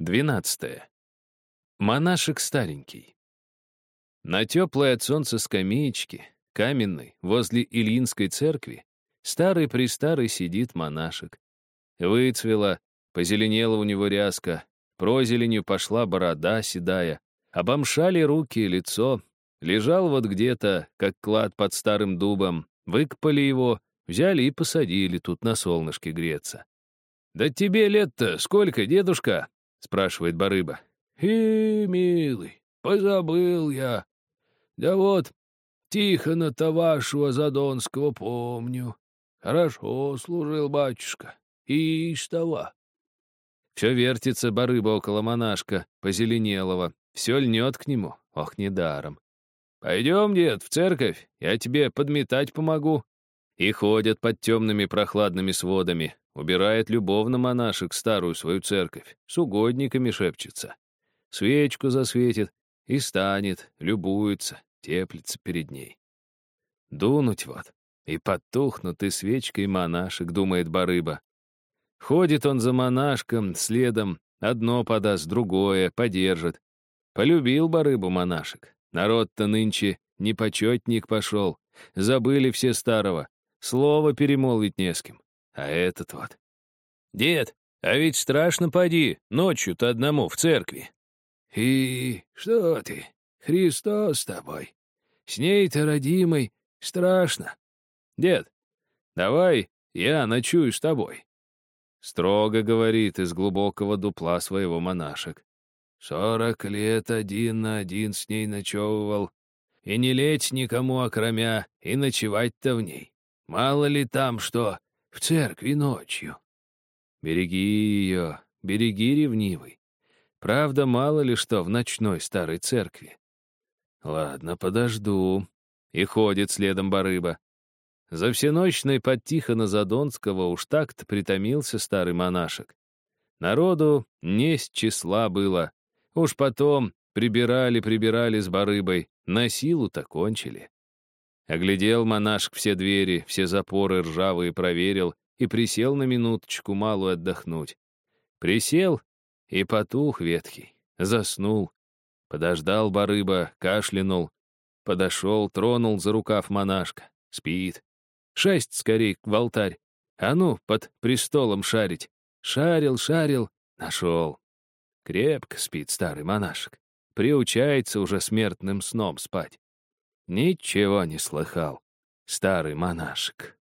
12. Монашек старенький. На теплой от солнца скамеечке, каменной, возле Ильинской церкви, старый-престарый сидит монашек. Выцвела, позеленела у него ряска, прозеленью пошла борода седая, обомшали руки и лицо, лежал вот где-то, как клад под старым дубом, выкопали его, взяли и посадили тут на солнышке греться. «Да тебе лет-то сколько, дедушка?» — спрашивает барыба. «И, милый, позабыл я. Да вот, Тихона-то вашего Задонского помню. Хорошо служил батюшка. И того. Все вертится барыба около монашка, позеленелого. Все льнет к нему, ох, недаром. «Пойдем, дед, в церковь, я тебе подметать помогу». И ходят под темными прохладными сводами, Убирает любовно монашек старую свою церковь, с угодниками шепчется. Свечку засветит и станет, любуется, теплится перед ней. Дунуть вот, и потухнут и свечкой монашек, думает барыба. Ходит он за монашком, следом, одно подаст, другое, подержит. Полюбил барыбу монашек. Народ-то нынче не почетник пошел. Забыли все старого. Слово перемолвить не с кем. А этот вот. «Дед, а ведь страшно поди, ночью-то одному в церкви». «И что ты, Христос с тобой? С ней-то, родимой, страшно». «Дед, давай я ночую с тобой». Строго говорит из глубокого дупла своего монашек. Сорок лет один на один с ней ночевывал, и не лечь никому окромя, и ночевать-то в ней. Мало ли там что, в церкви ночью. Береги ее, береги, ревнивый. Правда, мало ли что в ночной старой церкви. Ладно, подожду. И ходит следом барыба. За всеночной под Тихона Задонского уж так-то притомился старый монашек. Народу не с числа было. Уж потом прибирали-прибирали с барыбой, на силу-то кончили. Оглядел монашек все двери, все запоры ржавые проверил и присел на минуточку малую отдохнуть. Присел и потух ветхий, заснул. Подождал барыба, кашлянул. Подошел, тронул за рукав монашка. Спит. Шесть скорей в алтарь. А ну, под престолом шарить. Шарил, шарил, нашел. Крепко спит старый монашек. Приучается уже смертным сном спать. Ничего не слыхал, старый монашек.